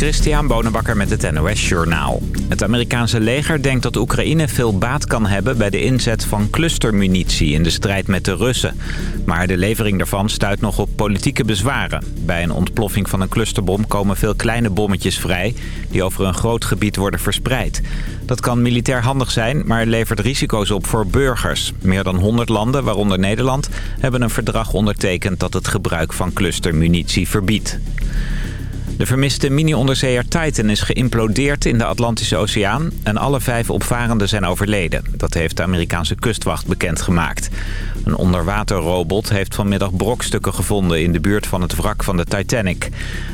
Christian Bonenbakker met het NOS Journaal. Het Amerikaanse leger denkt dat Oekraïne veel baat kan hebben... bij de inzet van clustermunitie in de strijd met de Russen. Maar de levering daarvan stuit nog op politieke bezwaren. Bij een ontploffing van een clusterbom komen veel kleine bommetjes vrij... die over een groot gebied worden verspreid. Dat kan militair handig zijn, maar levert risico's op voor burgers. Meer dan 100 landen, waaronder Nederland... hebben een verdrag ondertekend dat het gebruik van clustermunitie verbiedt. De vermiste mini-onderzeeër Titan is geïmplodeerd in de Atlantische Oceaan... en alle vijf opvarenden zijn overleden. Dat heeft de Amerikaanse kustwacht bekendgemaakt. Een onderwaterrobot heeft vanmiddag brokstukken gevonden... in de buurt van het wrak van de Titanic.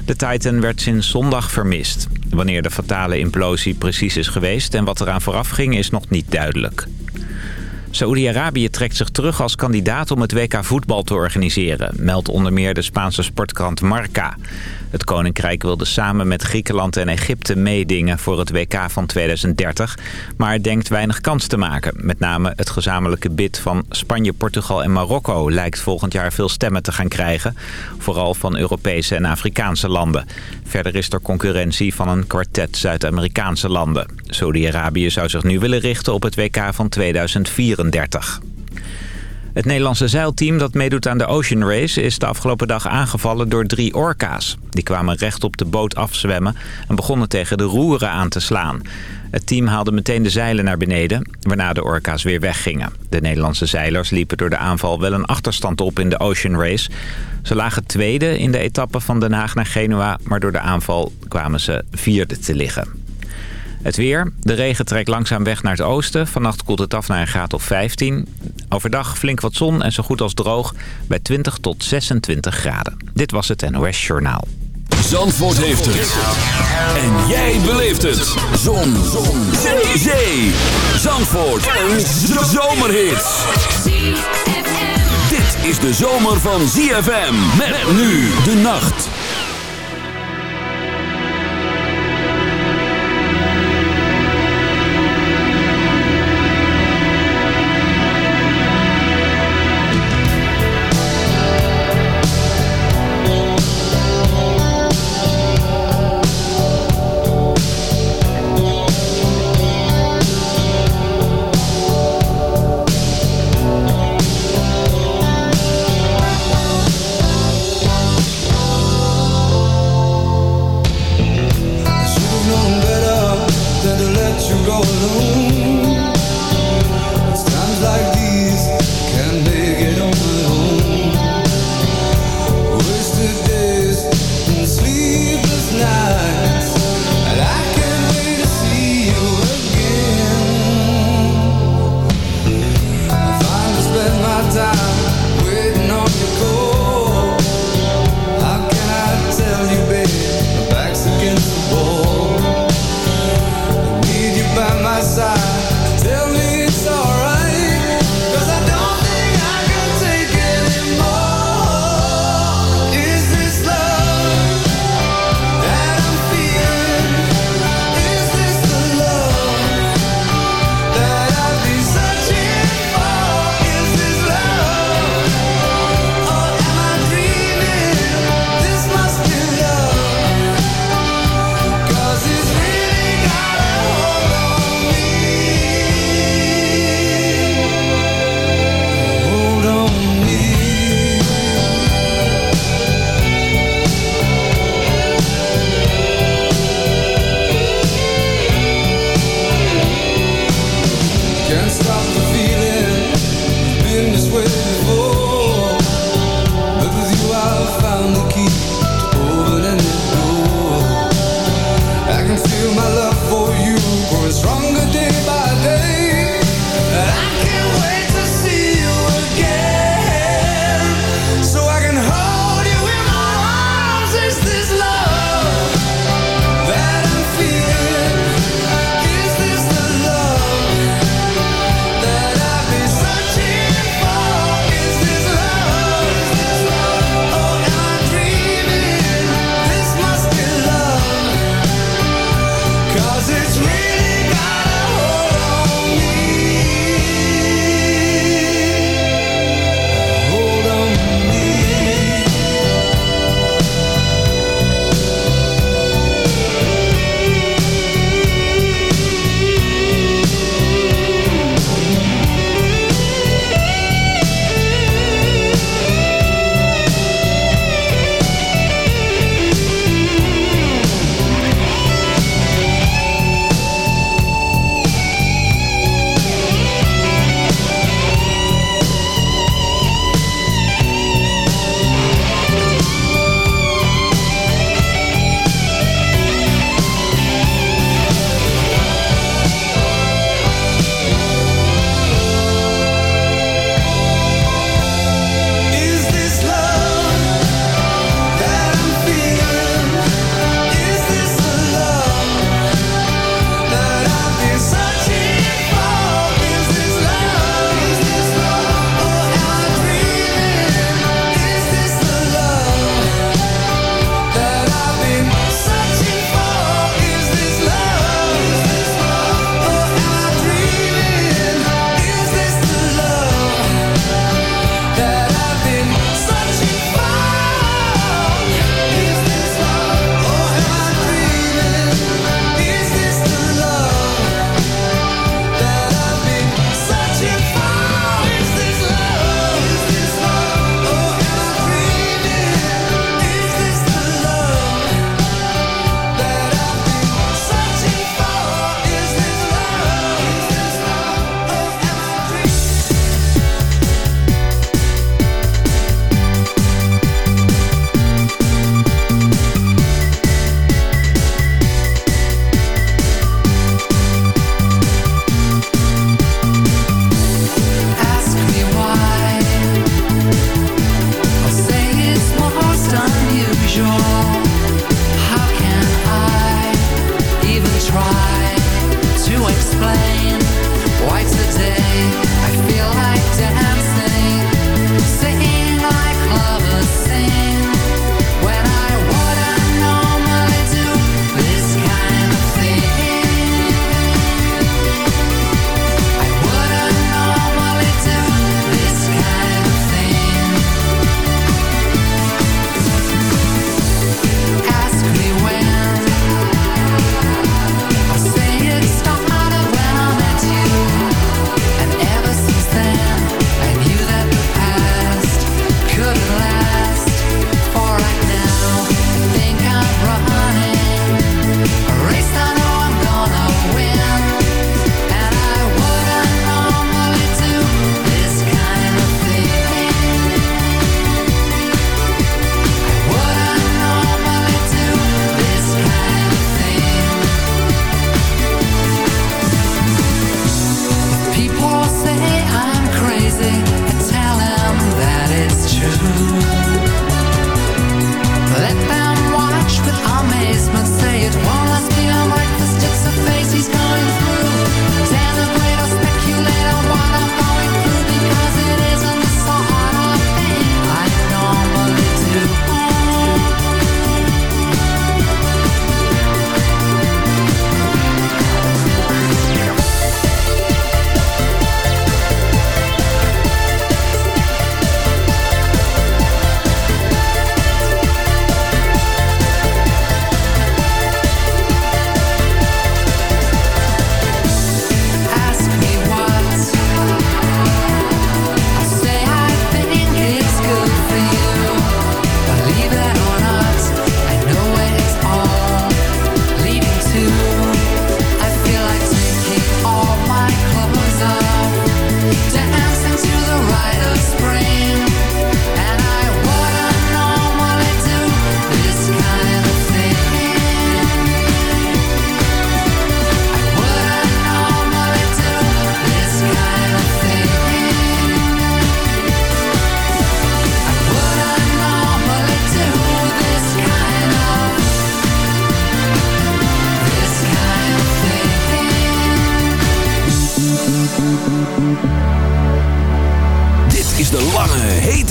De Titan werd sinds zondag vermist. Wanneer de fatale implosie precies is geweest... en wat eraan vooraf ging, is nog niet duidelijk. Saoedi-Arabië trekt zich terug als kandidaat om het WK voetbal te organiseren, meldt onder meer de Spaanse sportkrant Marca. Het Koninkrijk wilde samen met Griekenland en Egypte meedingen voor het WK van 2030, maar denkt weinig kans te maken. Met name het gezamenlijke bid van Spanje, Portugal en Marokko lijkt volgend jaar veel stemmen te gaan krijgen, vooral van Europese en Afrikaanse landen. Verder is er concurrentie van een kwartet Zuid-Amerikaanse landen. Saudi-Arabië zou zich nu willen richten op het WK van 2034. Het Nederlandse zeilteam dat meedoet aan de Ocean Race... is de afgelopen dag aangevallen door drie orka's. Die kwamen recht op de boot afzwemmen... en begonnen tegen de roeren aan te slaan. Het team haalde meteen de zeilen naar beneden... waarna de orka's weer weggingen. De Nederlandse zeilers liepen door de aanval wel een achterstand op in de Ocean Race. Ze lagen tweede in de etappe van Den Haag naar Genua... maar door de aanval kwamen ze vierde te liggen. Het weer. De regen trekt langzaam weg naar het oosten. Vannacht koelt het af naar een graad of 15. Overdag flink wat zon en zo goed als droog bij 20 tot 26 graden. Dit was het NOS Journaal. Zandvoort heeft het. En jij beleeft het. Zon. zon. Zee. Zandvoort. Een zomerhit. Dit is de zomer van ZFM. Met nu de nacht.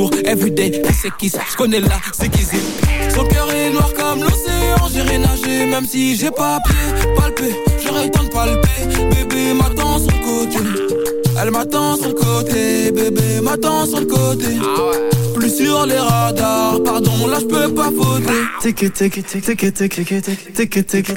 Jours, everyday, qui c'est qui Je connais là, c'est qui c'est Son cœur est noir comme l'océan J'irai nager même si j'ai pas pied Palpé, j'aurais le temps de palper Bébé m'attend sur le côté Elle m'attend sur le côté Bébé m'attend sur le côté Plus sur les radars Pardon, là je peux pas faute Tic tic tic tic tic tic tic tic tic ah tic tic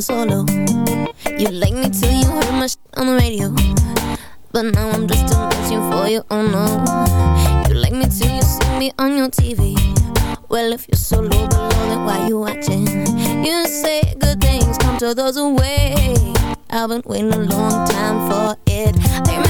Solo. You like me till you heard my on the radio. But now I'm just a machine for you, oh no You like me till you see me on your TV Well, if you're so low below, then why you watching? You say good things come to those who wait I've been waiting a long time for it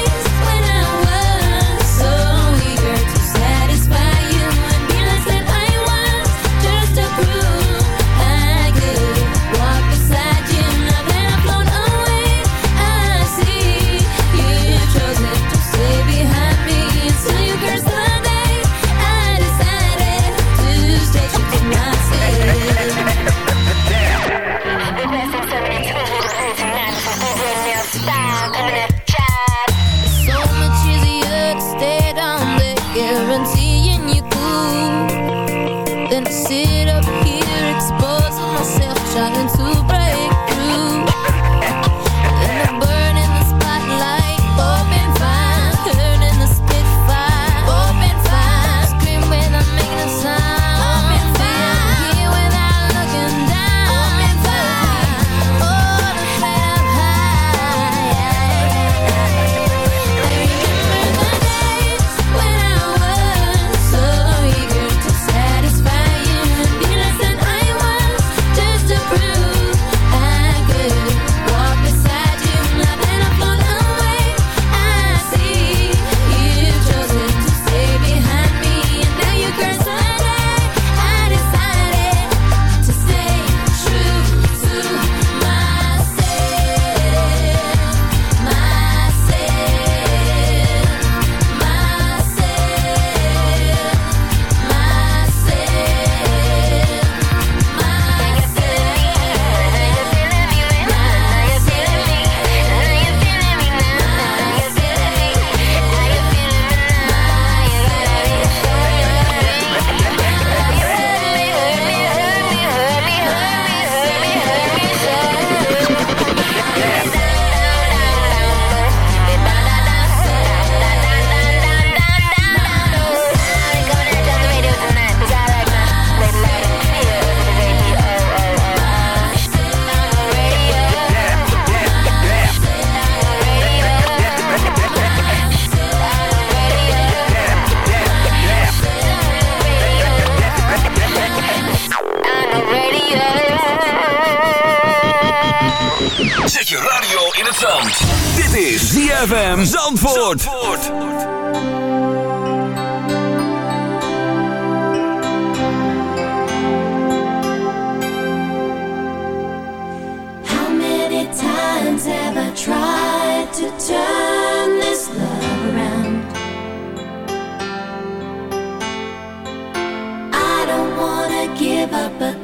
How Zet je radio in het zand. Dit is ZFM Zandvoort. Zandvoort. have I tried to turn this love around? I don't wanna give up, but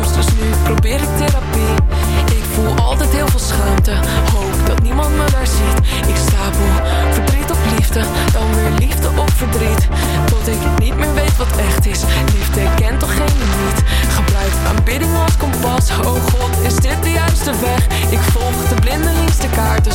dus nu probeer ik therapie. Ik voel altijd heel veel schaamte, hoop dat niemand me daar ziet. Ik stapel verdriet op liefde, dan weer liefde op verdriet. Tot ik niet meer weet wat echt is, liefde kent toch geen limiet. Gebruik aanbidding als kompas, oh god, is dit de juiste weg? Ik volg de blinde liefste kaarten,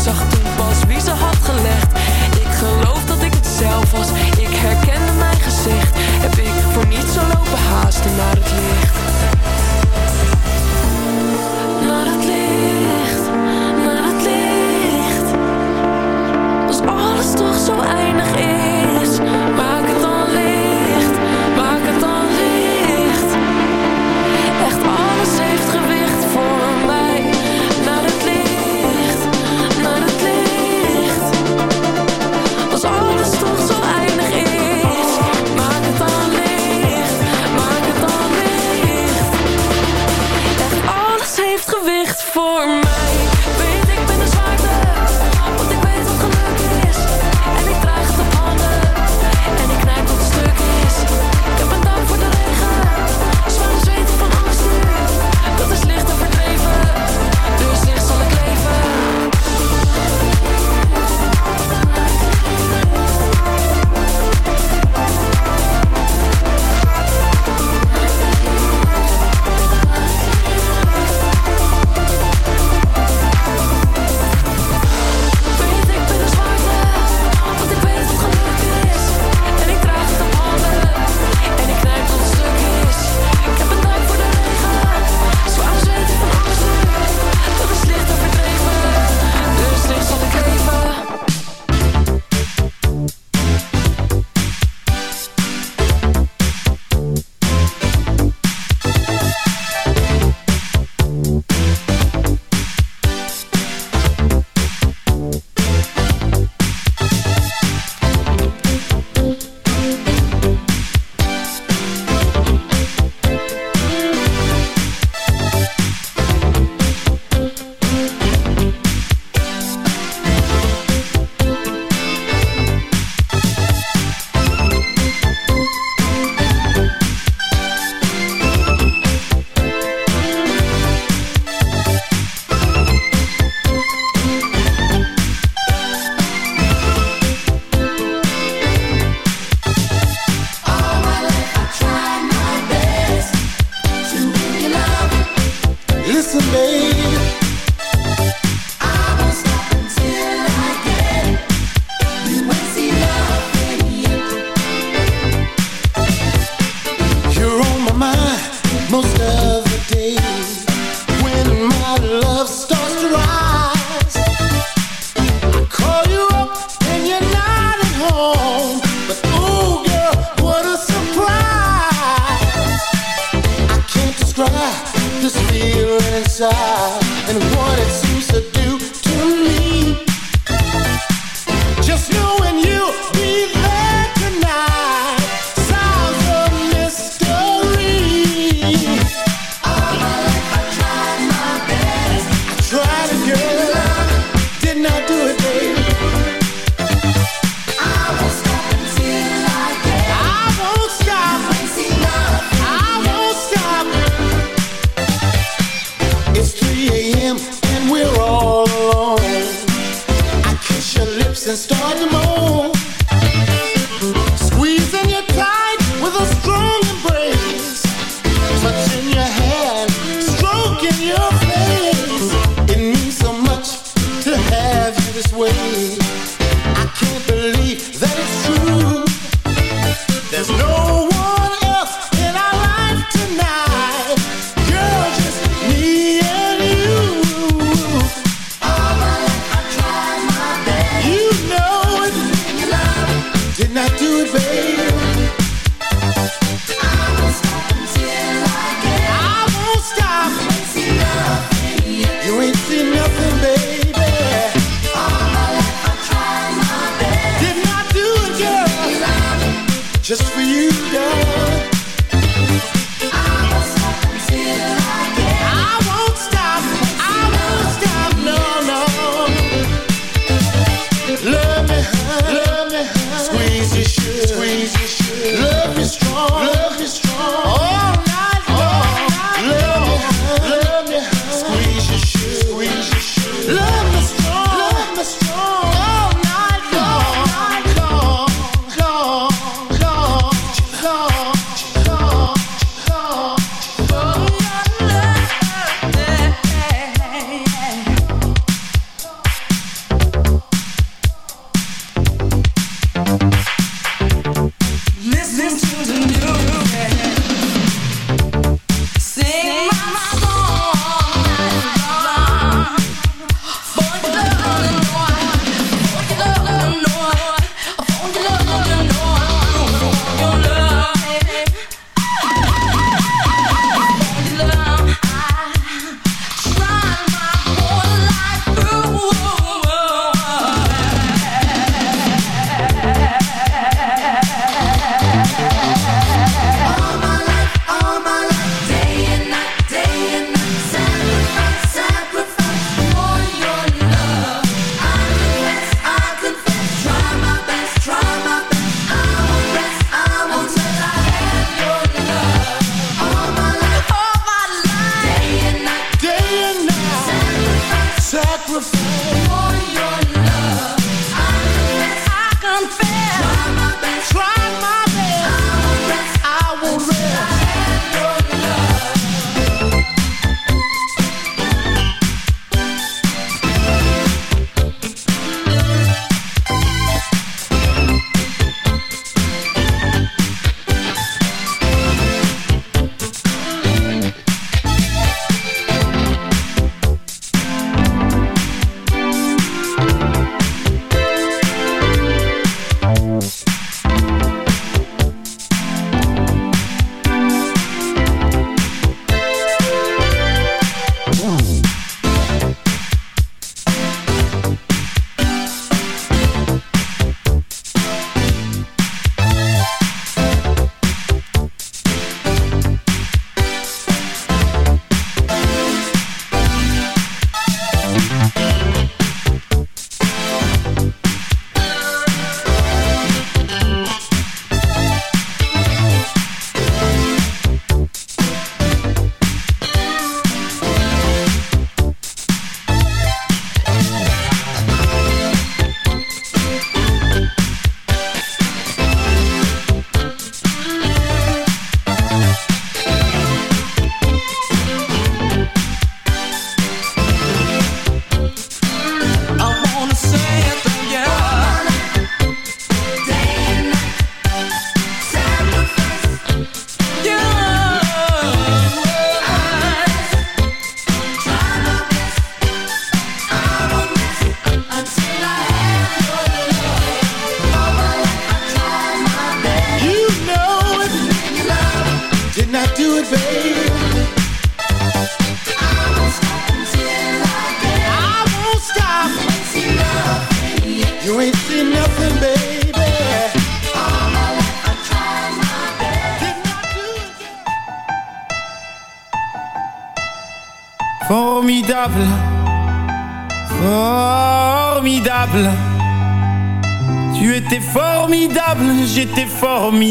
start tomorrow.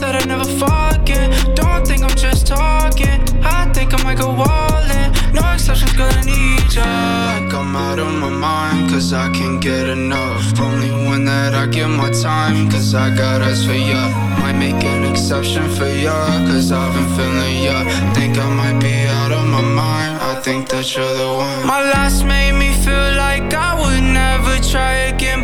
that I never forget. Don't think I'm just talking. I think I'm like a wallet. No exceptions, gonna need ya. Like I'm out of my mind, cause I can't get enough. Only one that I give my time, cause I got eyes for ya. Might make an exception for ya, cause I've been feeling ya. Think I might be out of my mind. I think that you're the one. My last made me feel like I would never try again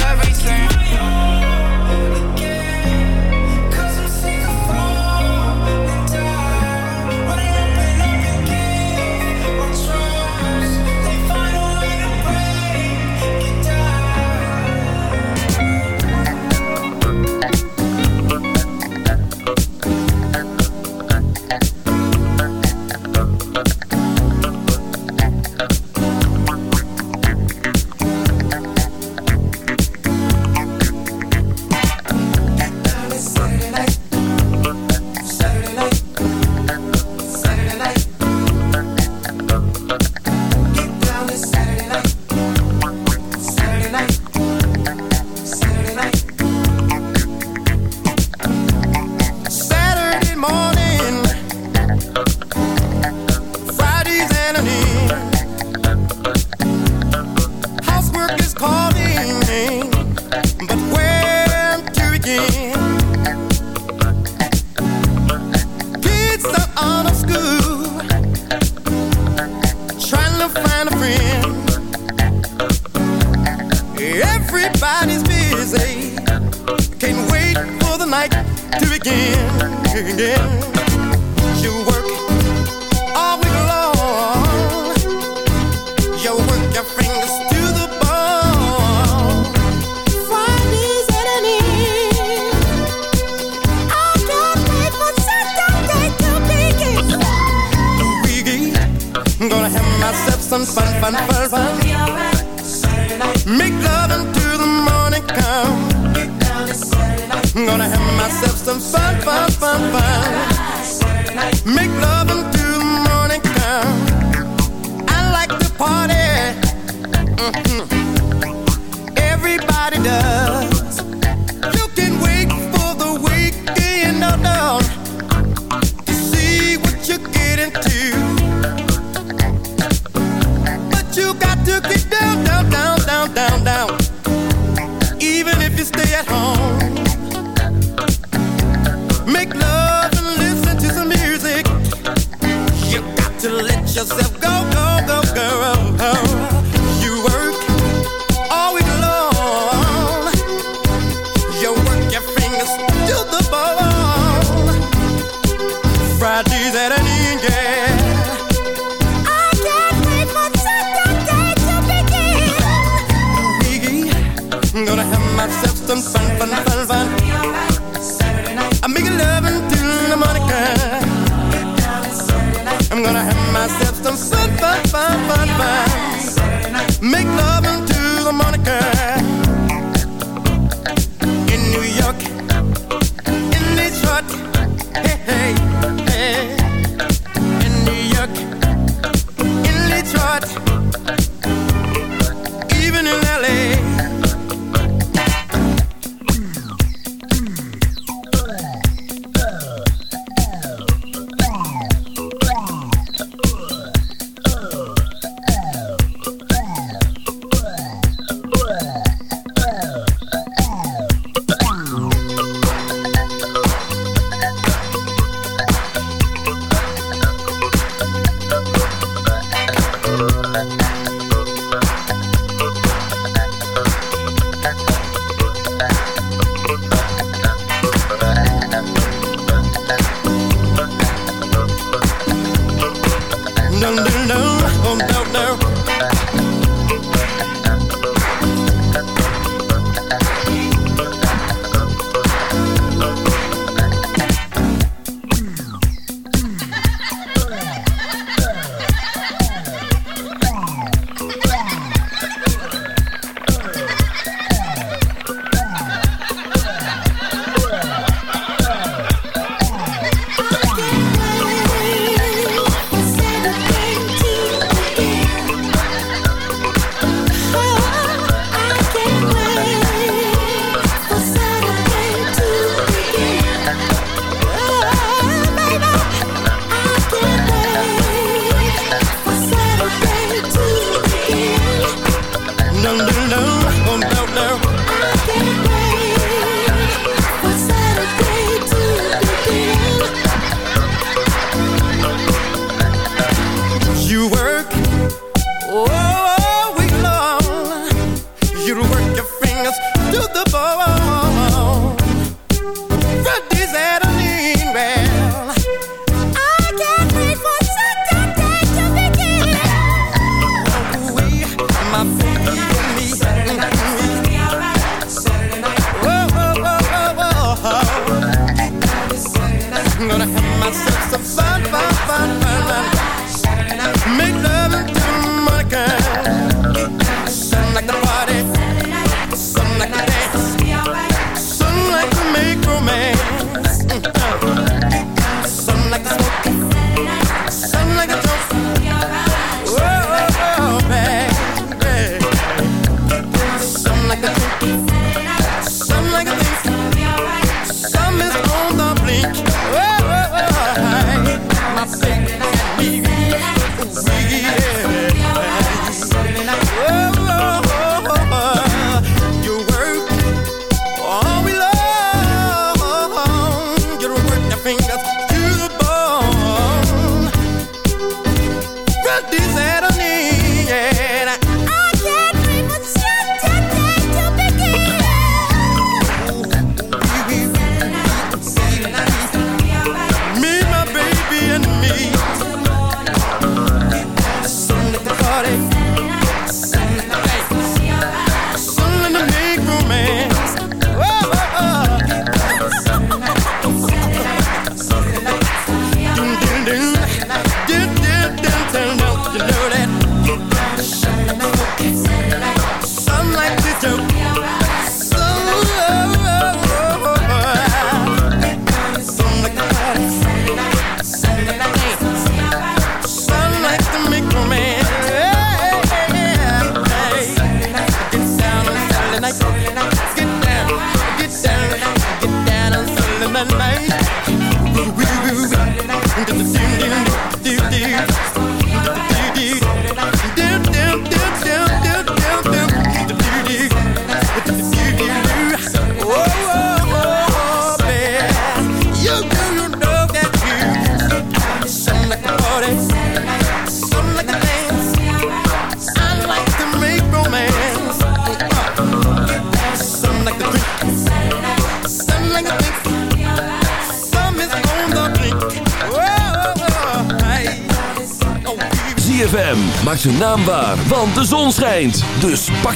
when I have my steps, I'm so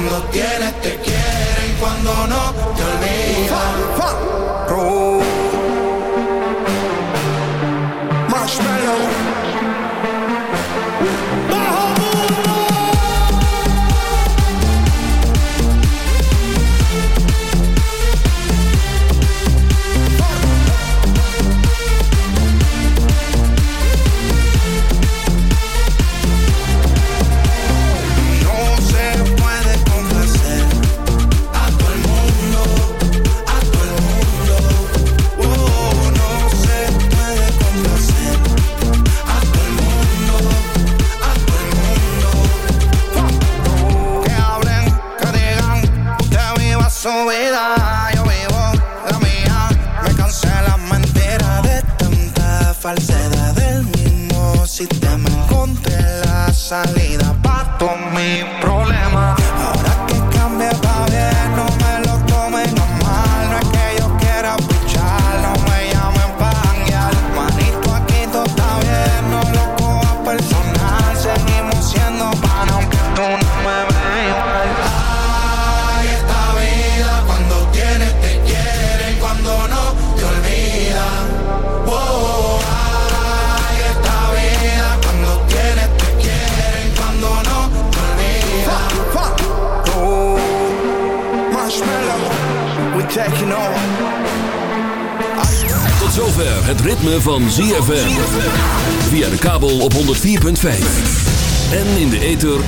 Cuando tienes te quiere y cuando no te olvida.